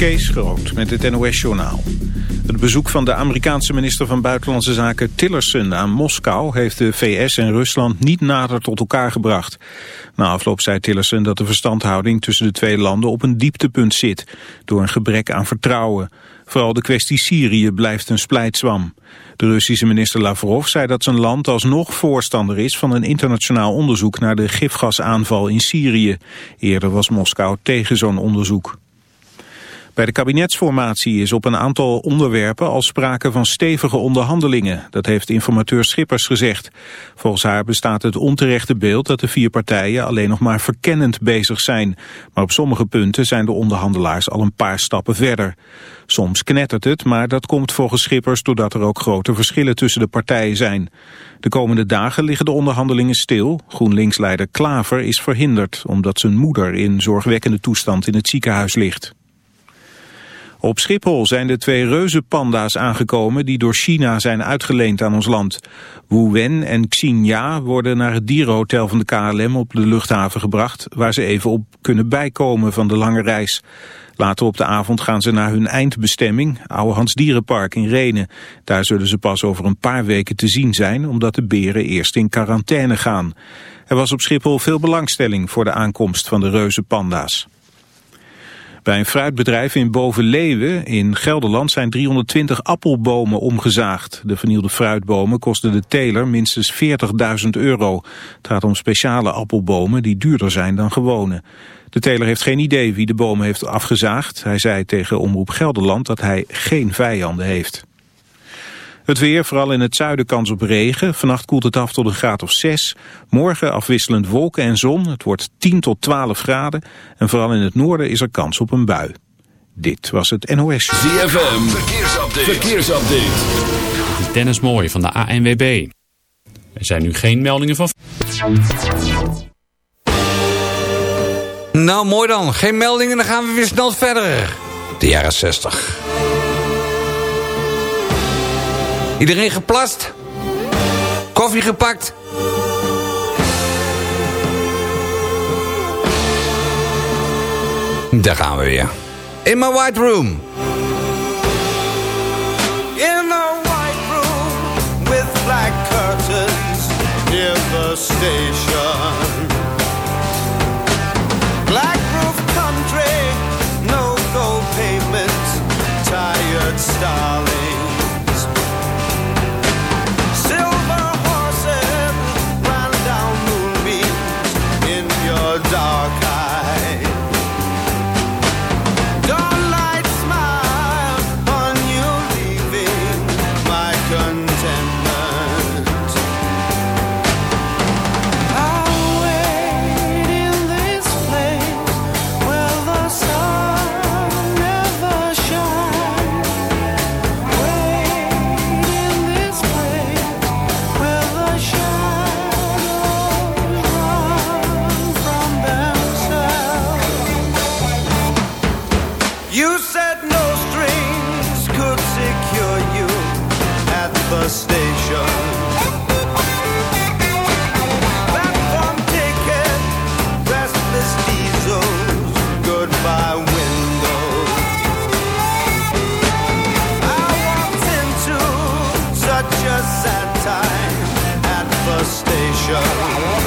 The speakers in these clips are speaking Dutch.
Kees Groot met het NOS-journaal. Het bezoek van de Amerikaanse minister van Buitenlandse Zaken Tillerson aan Moskou... heeft de VS en Rusland niet nader tot elkaar gebracht. Na afloop zei Tillerson dat de verstandhouding tussen de twee landen op een dieptepunt zit... door een gebrek aan vertrouwen. Vooral de kwestie Syrië blijft een splijtswam. De Russische minister Lavrov zei dat zijn land alsnog voorstander is van een internationaal onderzoek naar de gifgasaanval in Syrië. Eerder was Moskou tegen zo'n onderzoek. Bij de kabinetsformatie is op een aantal onderwerpen al sprake van stevige onderhandelingen. Dat heeft informateur Schippers gezegd. Volgens haar bestaat het onterechte beeld dat de vier partijen alleen nog maar verkennend bezig zijn. Maar op sommige punten zijn de onderhandelaars al een paar stappen verder. Soms knettert het, maar dat komt volgens Schippers doordat er ook grote verschillen tussen de partijen zijn. De komende dagen liggen de onderhandelingen stil. GroenLinks-leider Klaver is verhinderd omdat zijn moeder in zorgwekkende toestand in het ziekenhuis ligt. Op Schiphol zijn de twee reuzenpanda's aangekomen die door China zijn uitgeleend aan ons land. Wu Wen en Xinja worden naar het dierenhotel van de KLM op de luchthaven gebracht, waar ze even op kunnen bijkomen van de lange reis. Later op de avond gaan ze naar hun eindbestemming, Ouwehands Dierenpark in Renen. Daar zullen ze pas over een paar weken te zien zijn, omdat de beren eerst in quarantaine gaan. Er was op Schiphol veel belangstelling voor de aankomst van de reuzenpanda's. Bij een fruitbedrijf in Bovenleeuwen in Gelderland zijn 320 appelbomen omgezaagd. De vernielde fruitbomen kosten de teler minstens 40.000 euro. Het gaat om speciale appelbomen die duurder zijn dan gewone. De teler heeft geen idee wie de bomen heeft afgezaagd. Hij zei tegen Omroep Gelderland dat hij geen vijanden heeft. Het weer, vooral in het zuiden kans op regen. Vannacht koelt het af tot een graad of 6. Morgen afwisselend wolken en zon. Het wordt 10 tot 12 graden. En vooral in het noorden is er kans op een bui. Dit was het NOS. ZFM, verkeersupdate. verkeersupdate. Dennis Mooi van de ANWB. Er zijn nu geen meldingen van... Nou, mooi dan. Geen meldingen, dan gaan we weer snel verder. De jaren 60. Iedereen geplast? Koffie gepakt? Daar gaan we weer. In my white room. In a white room with black curtains near the station. 啊。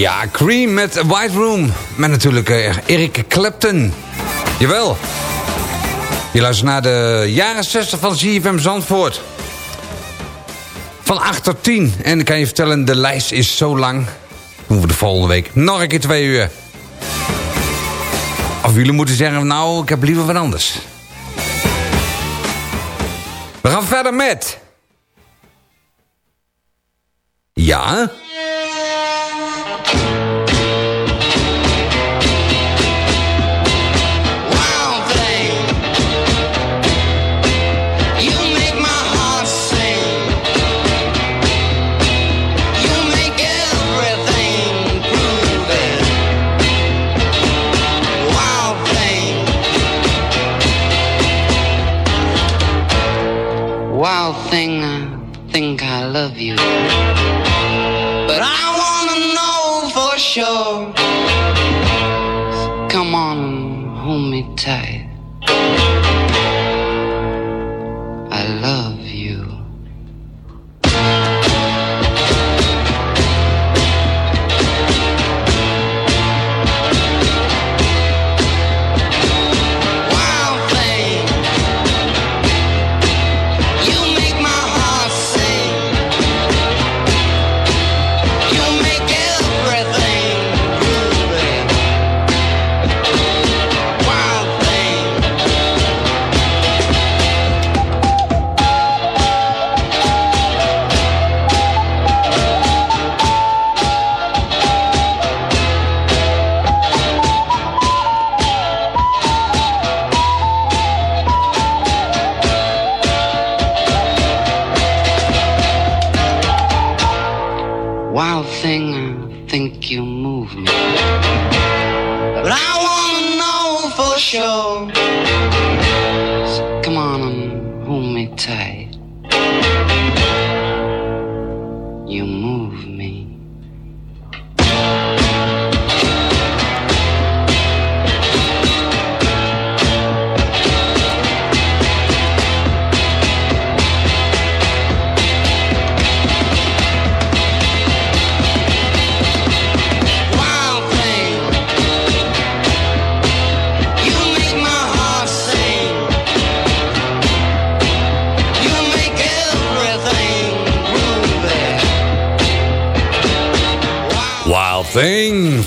Ja, Cream met White Room. Met natuurlijk uh, Eric Clapton. Jawel. Je luistert naar de jaren 60 van ZFM Zandvoort. Van 8 tot 10. En ik kan je vertellen, de lijst is zo lang. Doen we de volgende week nog een keer twee uur. Of jullie moeten zeggen, nou, ik heb liever wat anders. We gaan verder met... Ja... love you. But I wanna know for sure. Come on, hold me tight.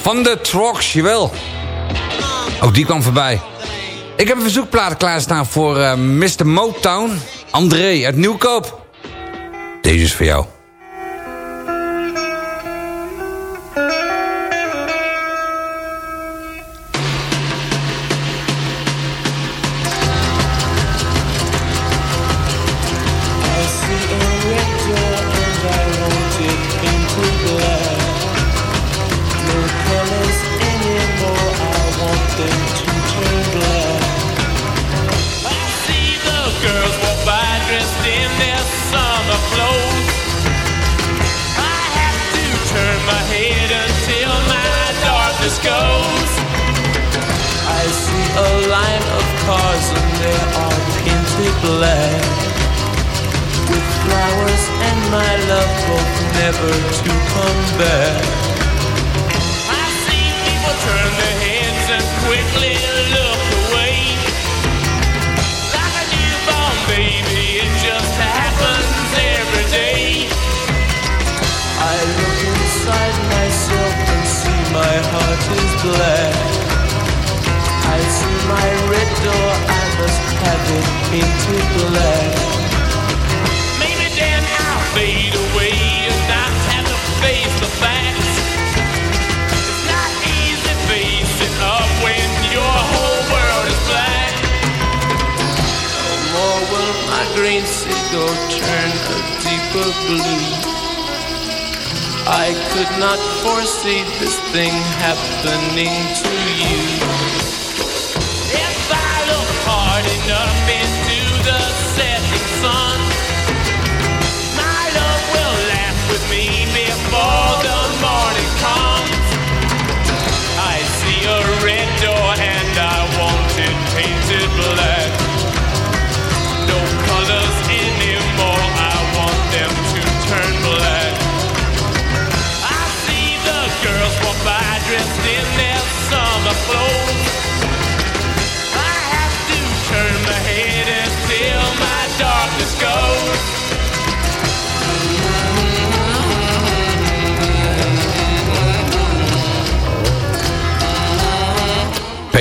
Van de Trox, jawel. Ook die kwam voorbij. Ik heb een verzoekplaat klaarstaan voor uh, Mr. Motown. André uit Nieuwkoop. Deze is voor jou.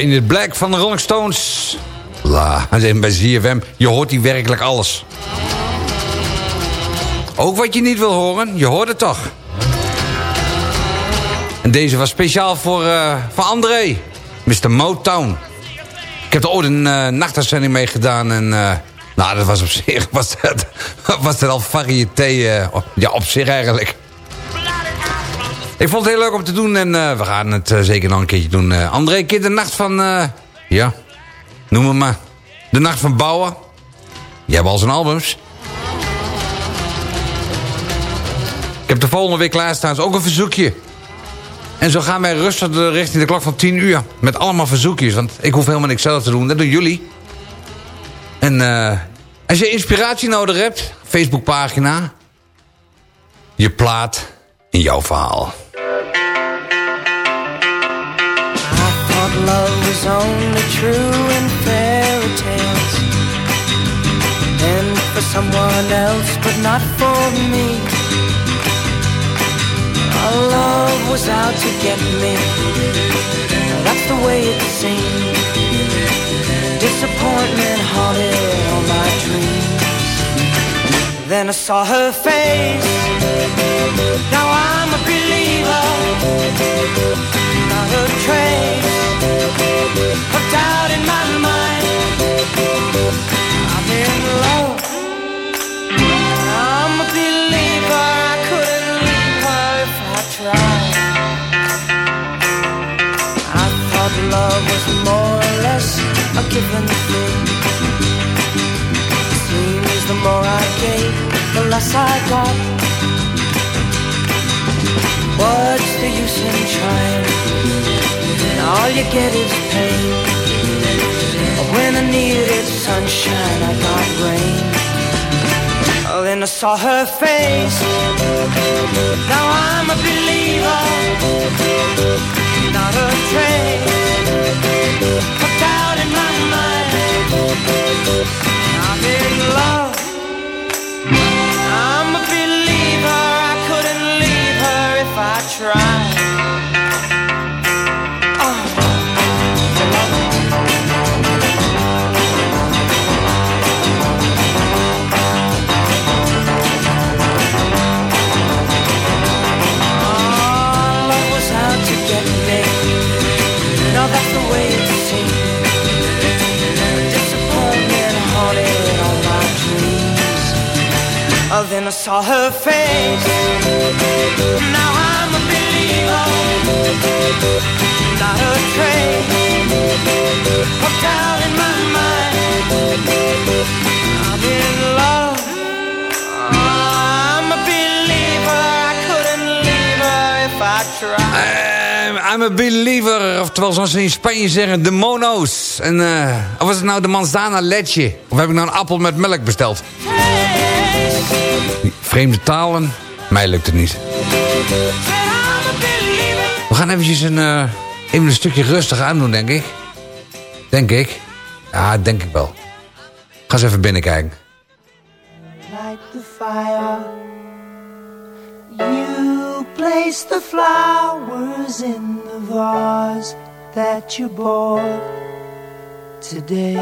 Painted Black van de Rolling Stones. La, en bij ZFM, je hoort hier werkelijk alles. Ook wat je niet wil horen, je hoort het toch. En deze was speciaal voor, uh, voor André, Mr. Motown. Ik heb er ooit een uh, nachtuitzending mee gedaan en... Uh, nou, dat was op zich was dat, was dat al variété ja, op zich eigenlijk. Ik vond het heel leuk om te doen en uh, we gaan het uh, zeker nog een keertje doen. Uh, André, keer de nacht van... ja, noem het maar. De nacht van bouwen. Je hebt al zijn albums. Ik heb de volgende week klaarstaan. Is ook een verzoekje. En zo gaan wij rustig richting de klok van 10 uur. Met allemaal verzoekjes. Want ik hoef helemaal niks zelf te doen. Dat doen jullie. En als je inspiratie nodig hebt. Facebookpagina. Je plaat in jouw verhaal. someone else but not for me. Our love was out to get me. That's the way it seemed. Disappointment haunted all my dreams Then I saw her face Now I'm a believer Not a trace of doubt in my mind. I'm in love. I'm a believer. I couldn't leave her if I tried. I thought love was more or less a given thing. Seems the more I gave, the less I got. What's the use in trying? all you get is pain. When I needed sunshine, I got rain. Oh, then I saw her face. Now I'm a believer, not a trace doubt in my mind. I'm in love. I'm a believer. I couldn't leave her if I tried. Then I saw her face. Now I'm a believer. Not a trace of doubt in my mind. I'm in love. I'm a believer. I couldn't leave her if I tried. I'm a believer, oftewel zoals ze in Spanje zeggen, de mono's. En uh, of was het nou de manzana letje? Of heb ik nou een appel met melk besteld? Vreemde talen, mij lukt het niet. We gaan eventjes een, uh, even een stukje rustig aandoen, denk ik. Denk ik. Ja, denk ik wel. Ga eens even binnenkijken. Light the fire. You place the flowers in the vase that you bought today.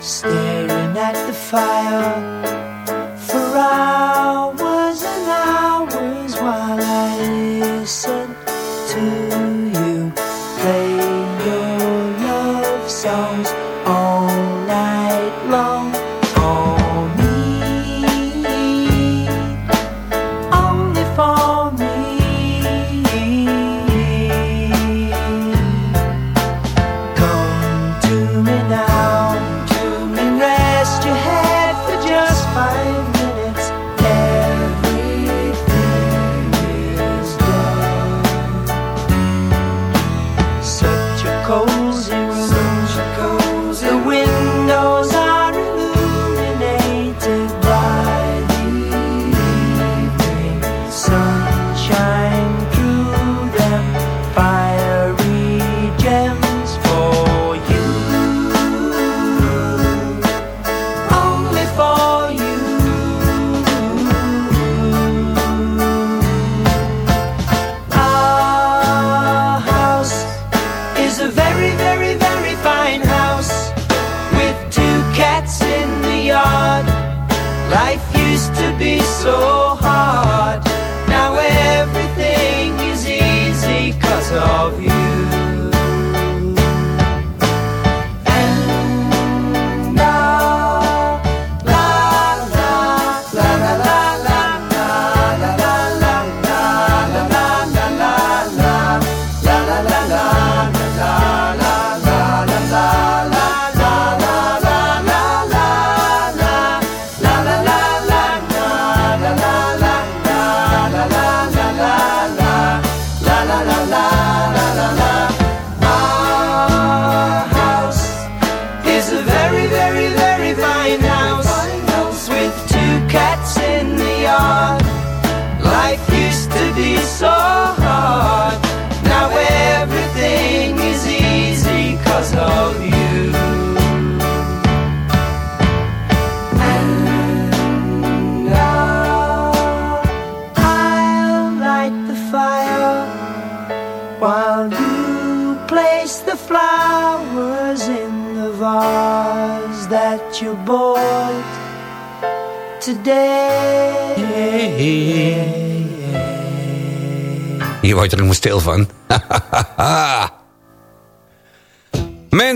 staring at the fire for hours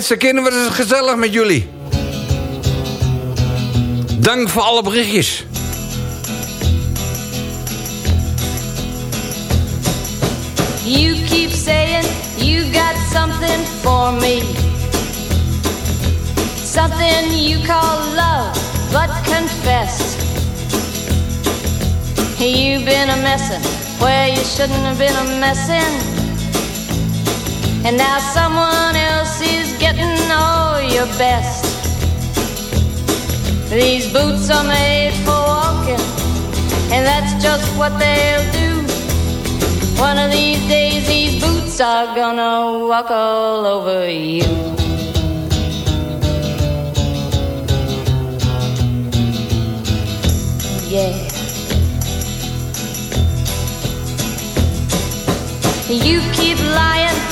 Mensen, kennen we het gezellig met jullie. Dank voor alle berichtjes. You keep saying you got something for me. Something you call love, but confess. You've been a messin' where you shouldn't have been a messin'. And now someone else is getting all your best. These boots are made for walking, and that's just what they'll do. One of these days, these boots are gonna walk all over you. Yeah. You keep lying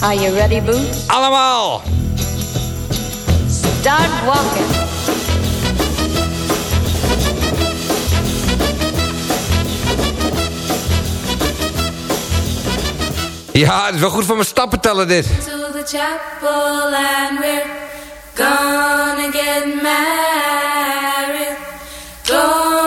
Are you ready, Boots? Allemaal! Start walking. Ja, het is wel goed voor mijn stappen tellen dit. to the chapel and we're gonna get married. Going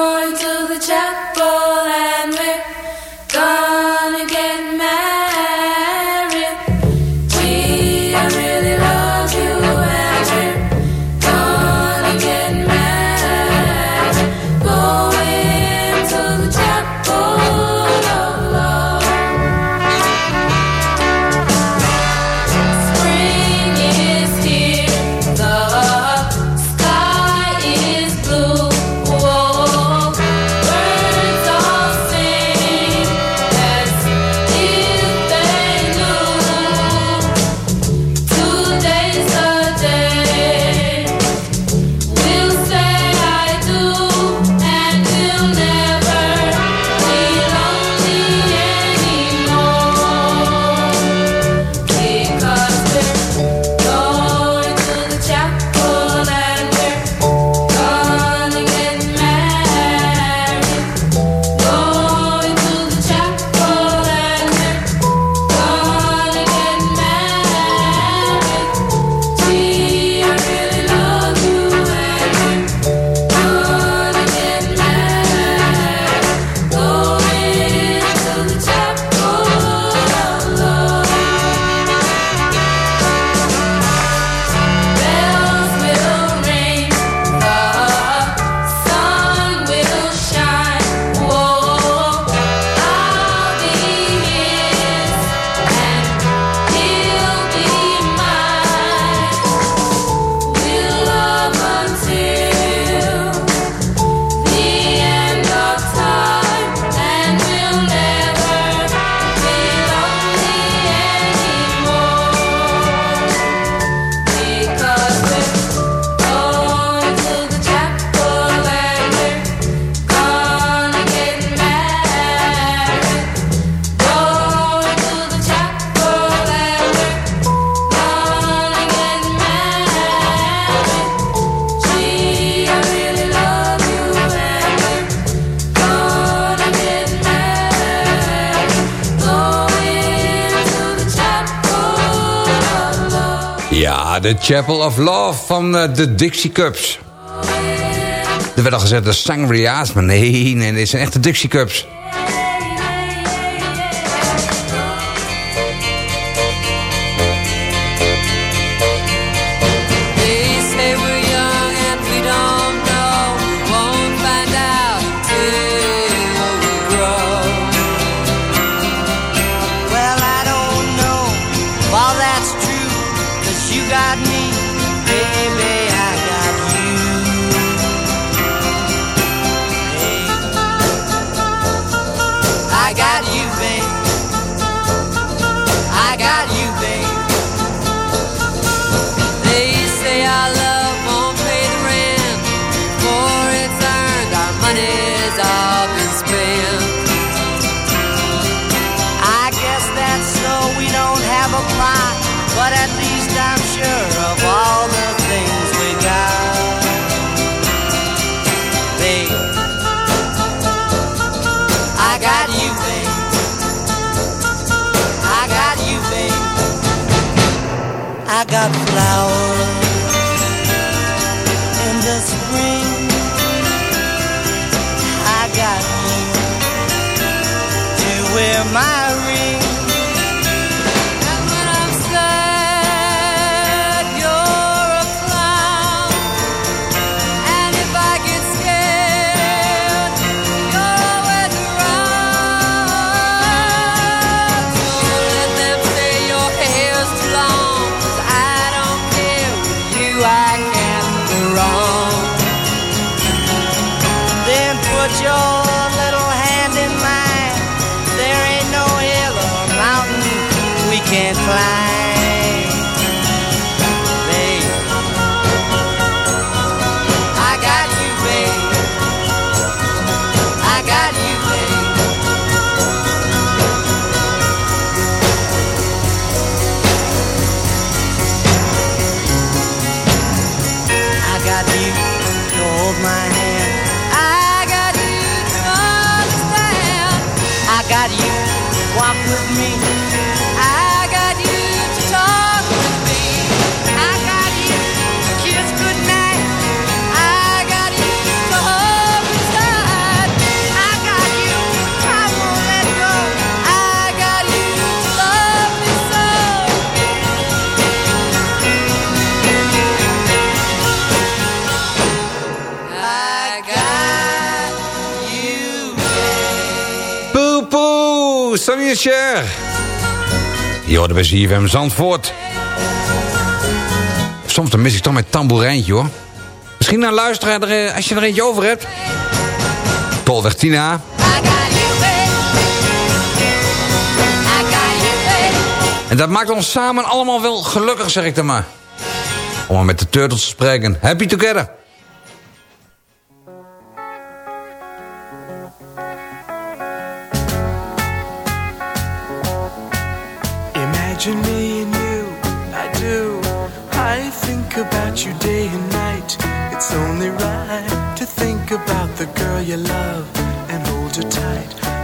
Chapel of Love van eh, de Dixie Cups. Er werd al gezegd de Sangria's, maar nee, nee, dit zijn echte Dixie Cups. Fisher. de hoorden we Zandvoort. Soms dan mis ik toch met tamboerijntje hoor. Misschien naar luisteren eh, als je er eentje over hebt. Tolweg Tina. En dat maakt ons samen allemaal wel gelukkig, zeg ik dan maar. Om maar met de Turtles te spreken. Happy together.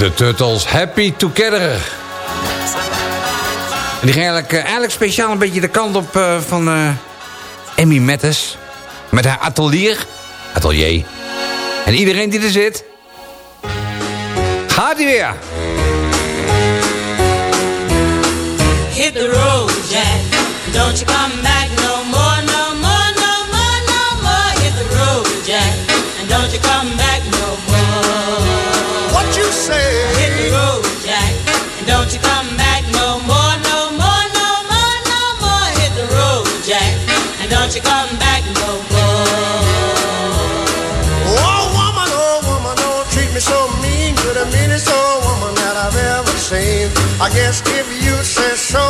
De Turtles Happy Together. En die ging eigenlijk, eh, eigenlijk speciaal een beetje de kant op eh, van uh, Emmy Met haar atelier. Atelier. En iedereen die er zit. Gaat hij weer. Hit the road, Jack. Don't you come back. I guess if you say so,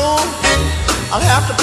I'll have to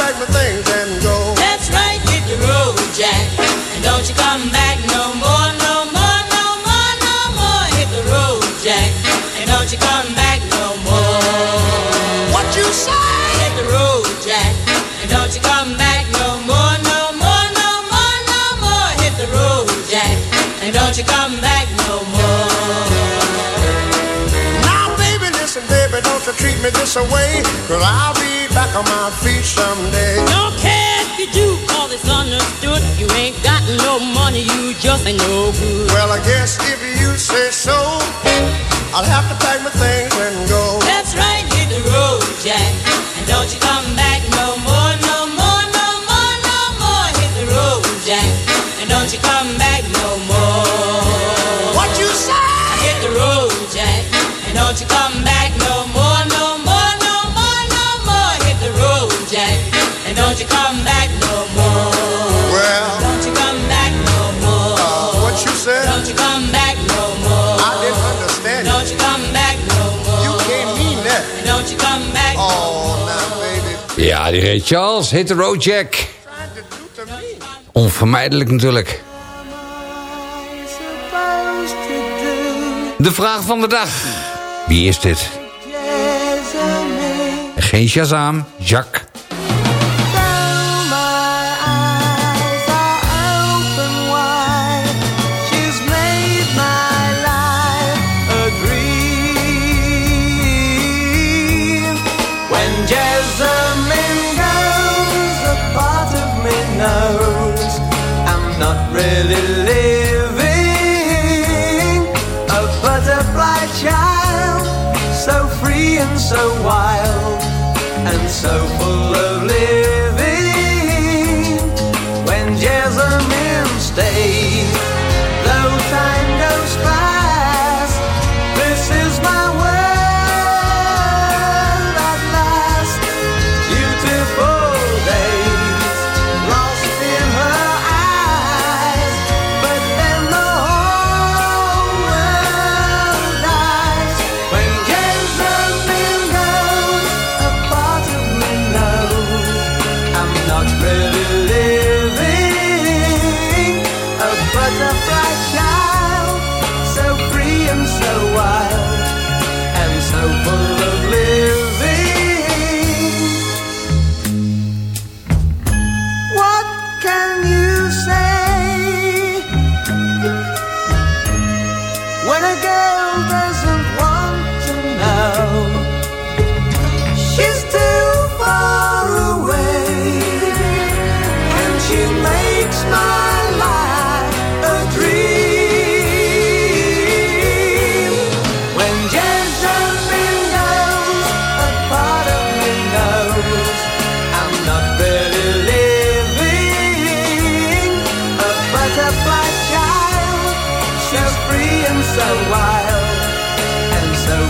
me this away, cause I'll be back on my feet someday. Don't care if you do, all it's understood. You ain't got no money, you just ain't no good. Well, I guess if you say so, I'll have to pack my things and go. That's right, hit the road, Jack. And don't you come back no more, no more, no more, no more. Hit the road, Jack. And don't you come back. Ray Charles, Hit the Road Jack. Onvermijdelijk natuurlijk. De vraag van de dag. Wie is dit? Geen Shazam, Jack. so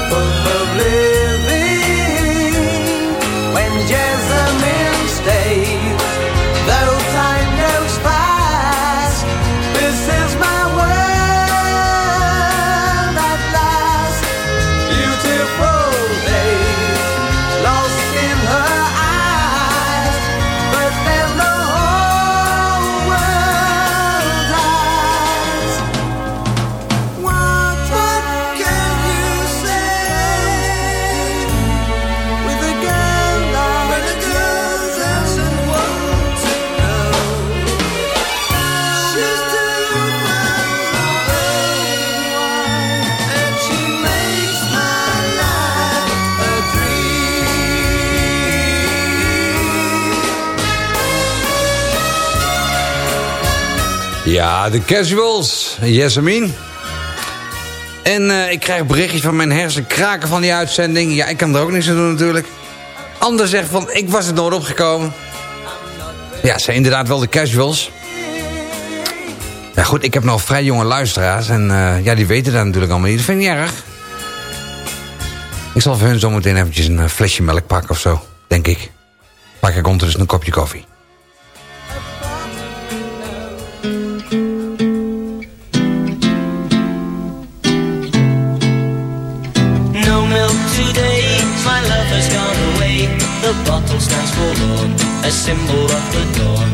couple of lips. De casuals. Yes, Amin. En eh, ik krijg berichtjes van mijn hersen kraken van die uitzending. Ja, ik kan er ook niks aan doen natuurlijk. Ander zegt van, ik was het nooit opgekomen. Ja, ze zijn inderdaad wel de casuals. Ja goed, ik heb nog vrij jonge luisteraars. En eh, ja, die weten dat natuurlijk allemaal niet. Dat vind ik niet erg. Ik zal voor hun zometeen eventjes een eh, flesje melk pakken of zo. Denk ik. Pak ik ondertussen een kopje koffie. The bottle stands forlorn, a symbol of the dawn.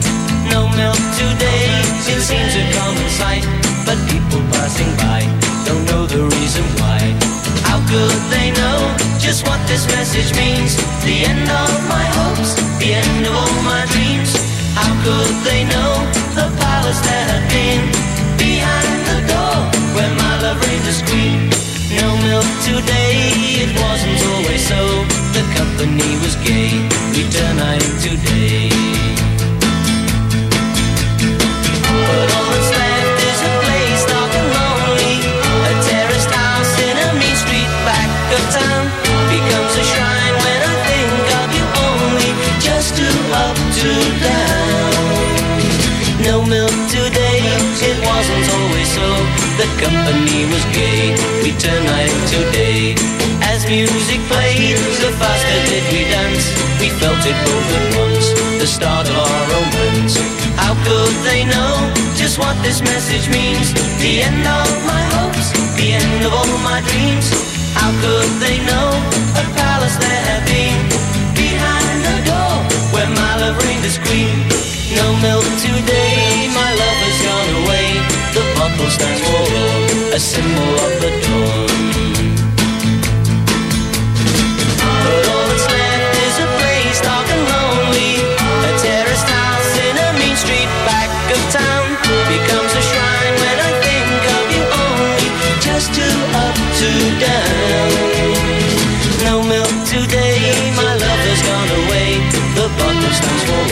No milk today, it seems a common sight. But people passing by don't know the reason why. How could they know just what this message means? The end of my hopes, the end of all my dreams. How could they know the palace that had been behind the door where my love reigned as queen? No milk today, it wasn't always so. The company was gay, we turn night day. But all that's left is a place dark and lonely. A terraced house in a mean street back of town becomes a shrine when I think of you only. Just up to down. No milk today, it wasn't always so. The company was gay, we turned night into day. As music played, the faster did we dance. We felt it both at once, the start of our romance. How could they know just what this message means? The end of my hopes, the end of all my dreams. How could they know a palace there had been behind the door where my love reigned as queen? No milk today, my love has gone away. The bottle stands for a symbol of the dawn.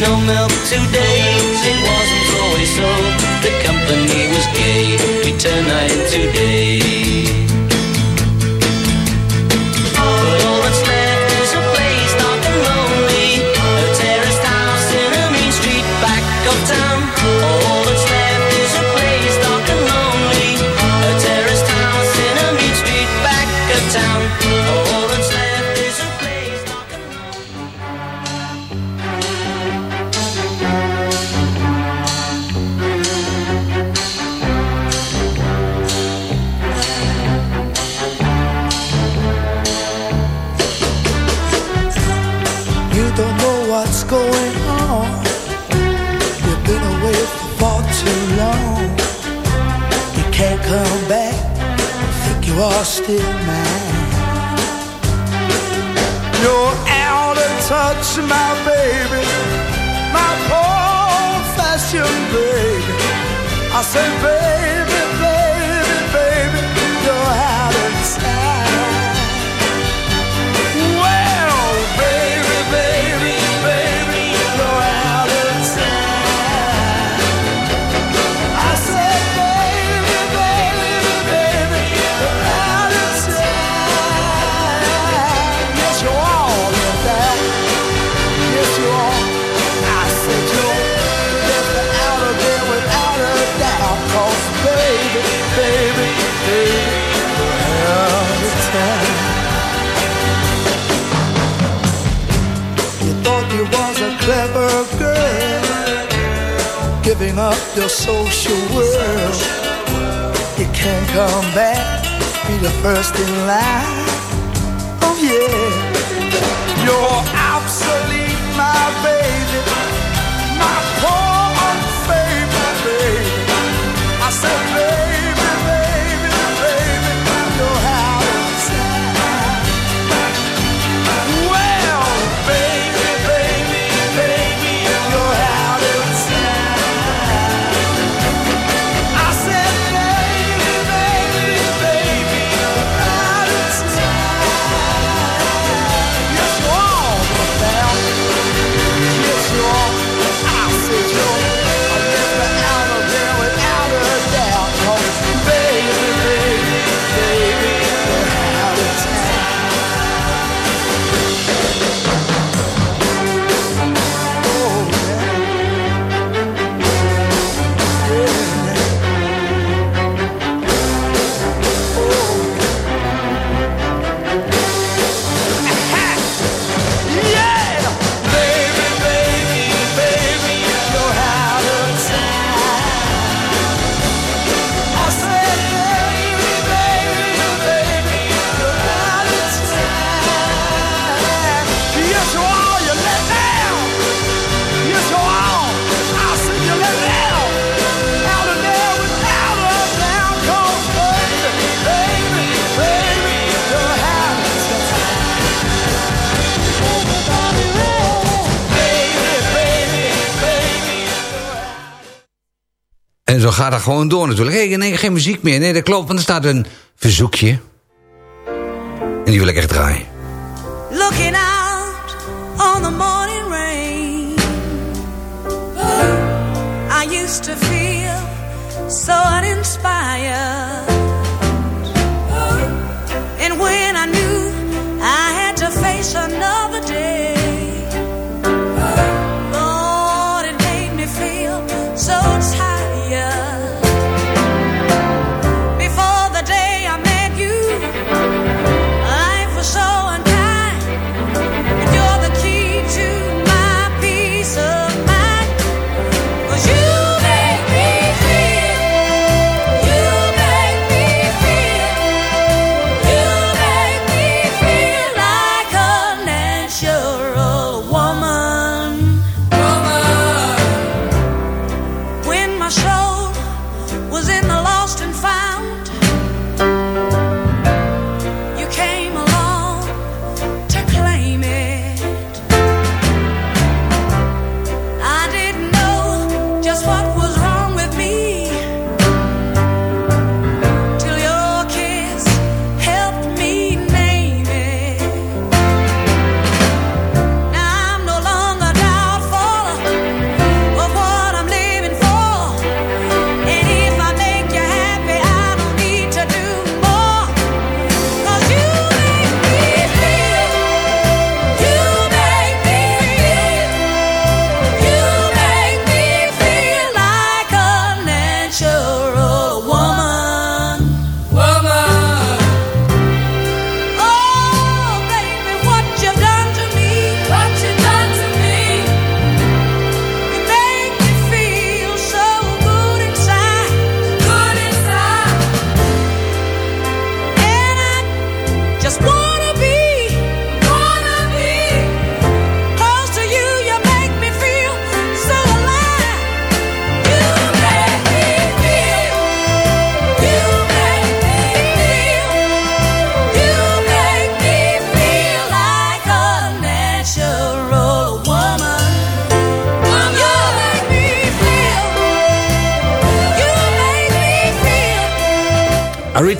No milk today, it wasn't always so. The company was gay, we turned night into day. Still mine. You're out of touch, my baby. My poor fashioned baby. I said, baby, clever girl, giving up your social world. You can't come back, be the first in line. Oh yeah, you're obsolete, my baby, my poor unfavorite baby. I said, ga daar gewoon door natuurlijk. Hey, nee, geen muziek meer. Nee, dat klopt, want er staat een verzoekje. En die wil ik echt draaien. Looking out on the morning rain I used to feel so uninspired And when I knew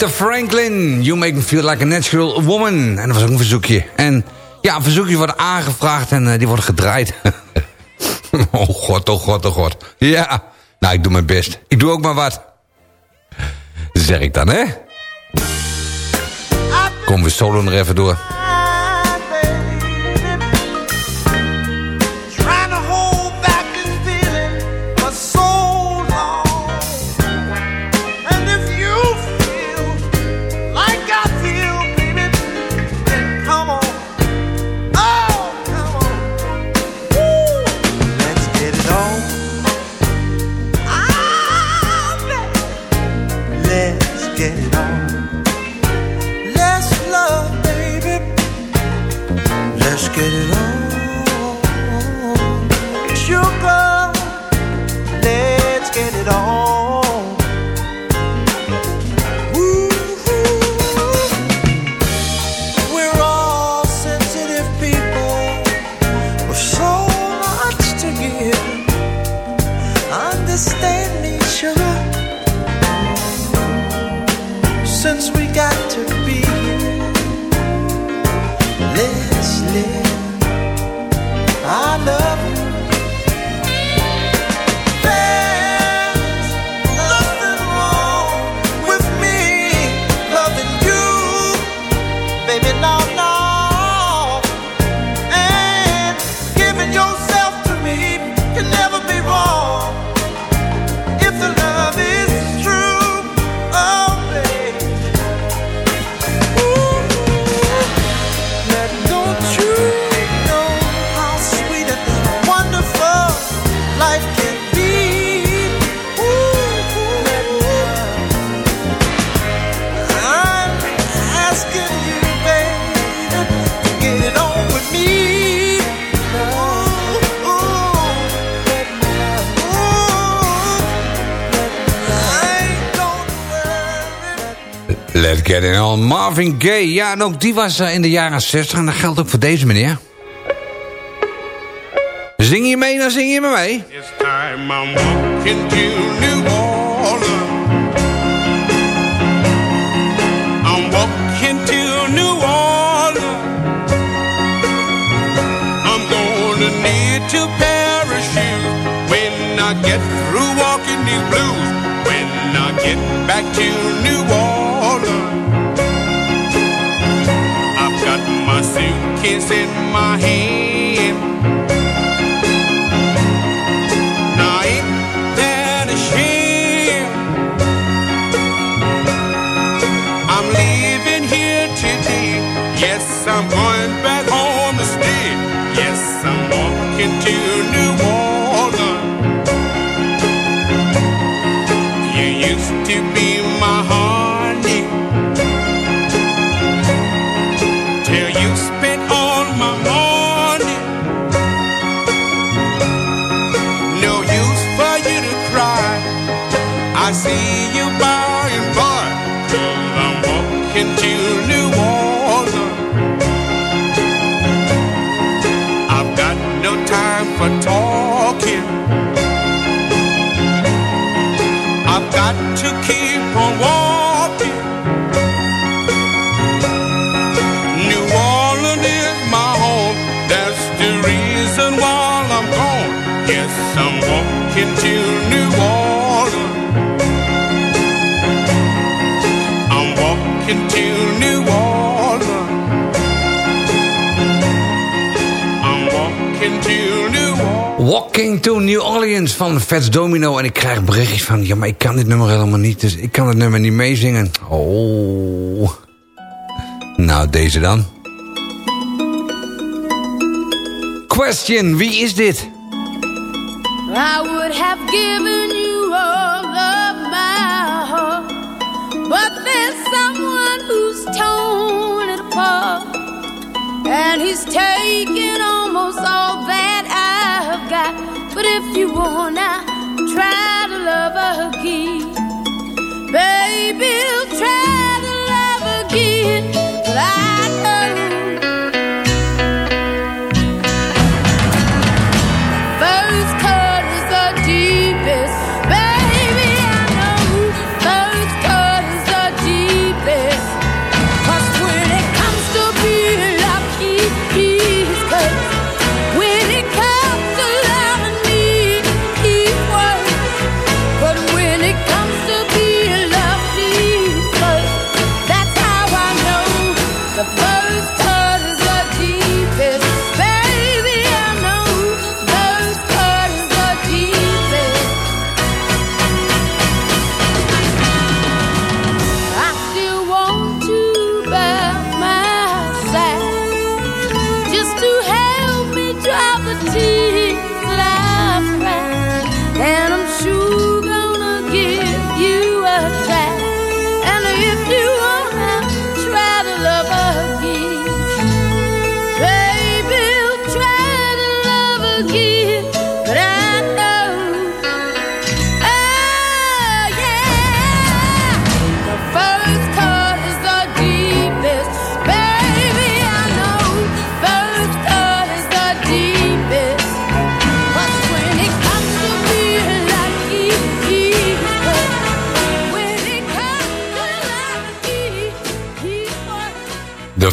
Aretha Franklin. You make me feel like a natural woman. En dat was ook een verzoekje. En ja, een verzoekje wordt aangevraagd en eh, die wordt gedraaid. oh god, oh god, oh god. Ja, nou ik doe mijn best. Ik doe ook maar wat. Zeg ik dan, hè? Kom, we solo nog even door. we got to be. en. Marvin Gaye, ja, en ook die was eh, in de jaren 60. En dat geldt ook voor deze meneer. Zing je mee, dan zing je mee. mij. It's time I'm walking to New Orleans. I'm walking to New Orleans. I'm gonna need to parachute when I get through walking these blues. When I get back to is in my hand. Now ain't that a shame? I'm leaving here today. Yes, I'm going back home to stay. Yes, I'm walking to New Orleans. You used to be my heart. Walking to New Orleans van Fats Domino. En ik krijg berichtjes van... Ja, maar ik kan dit nummer helemaal niet. Dus ik kan het nummer niet meezingen. Oh. Nou, deze dan. Question, wie is dit? I would have given you all of my heart. But there's someone who's torn it apart. and he's taking almost all that I've got. But if you wanna try to love again, baby, try to love again.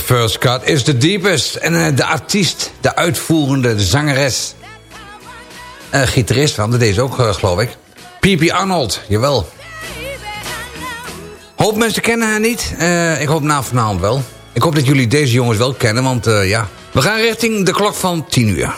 First Cut is the deepest. En eh, de artiest, de uitvoerende, de zangeres. Uh, gitarist van, dat is ook, eh, geloof ik. P.P. Arnold, jawel. Hoop mensen kennen haar niet. Eh, ik hoop na vanavond wel. Ik hoop dat jullie deze jongens wel kennen, want ja... We gaan richting de klok van 10 uur.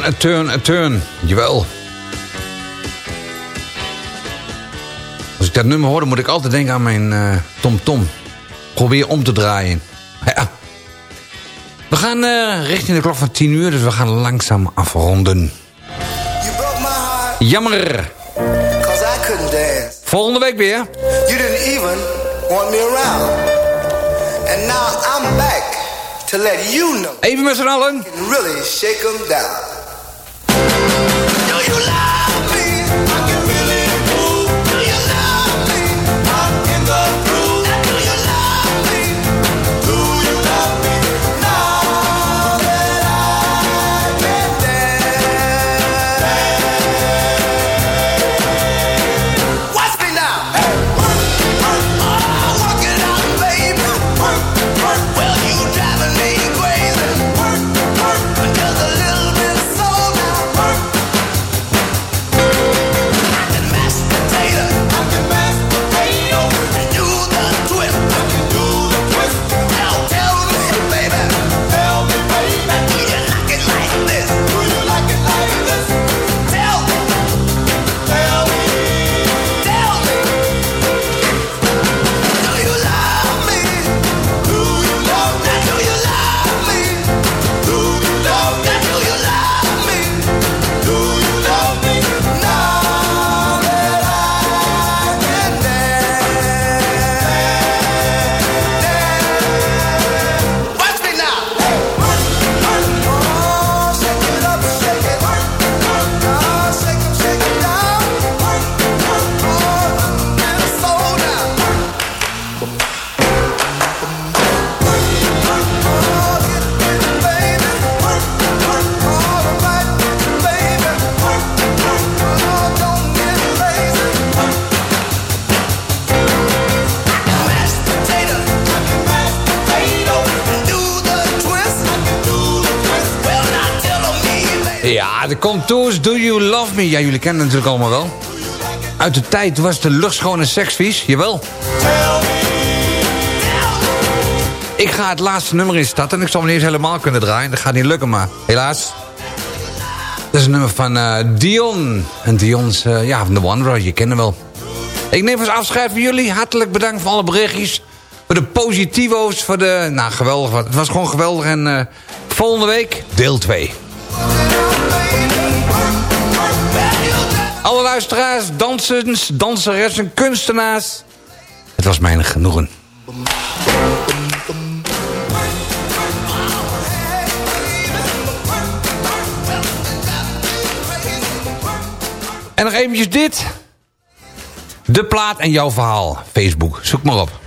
Turn a Turn a Turn. Jawel. Als ik dat nummer hoor, dan moet ik altijd denken aan mijn eh, Tom Tom. Probeer om te draaien. Ja. We gaan eh, richting de klok van 10 uur, dus we gaan langzaam afronden. Jammer. Volgende week weer. You didn't even want me around. And now I'm back to let you know. Even met z'n allen. Really shake down. Do You Love Me. Ja, jullie kennen het natuurlijk allemaal wel. Uit de tijd was de luchtschone seksvies, jawel. Ik ga het laatste nummer instarten en ik zal hem niet helemaal kunnen draaien. Dat gaat niet lukken, maar helaas. Dat is een nummer van eh, Dion. En Dion's, eh, ja, van The Wanderer, je kent hem wel. Ik neem vast afscheid van jullie. Hartelijk bedankt voor alle berichtjes. Voor de positivo's, voor de... Nou, geweldig. Het was gewoon geweldig. En eh, volgende week, deel 2. Alle luisteraars, dansers, danseressen, kunstenaars. Het was mijn genoegen. En nog eventjes dit. De plaat en jouw verhaal. Facebook, zoek maar op.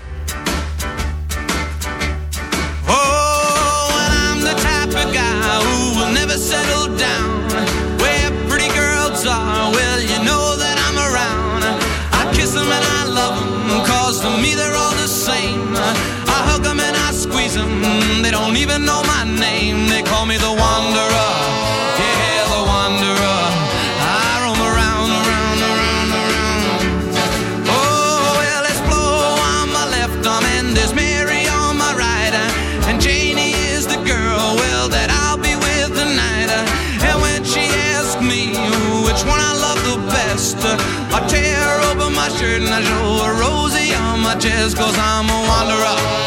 my cause I'm a wanderer.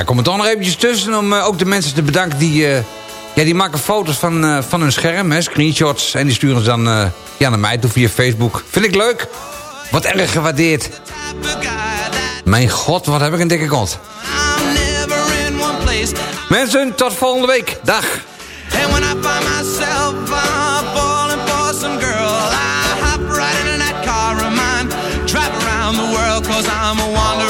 Ik kom er toch nog tussen om eh, ook de mensen te bedanken die... eh, ja, die maken foto's van, eh, van hun scherm, hè, screenshots. En die sturen ze dan ja, naar mij toe via Facebook. Vind ik leuk. Wat erg gewaardeerd. Mijn god, wat heb ik een dikke kont. Mensen, tot volgende week. Dag. Around the world I'm a wanderer.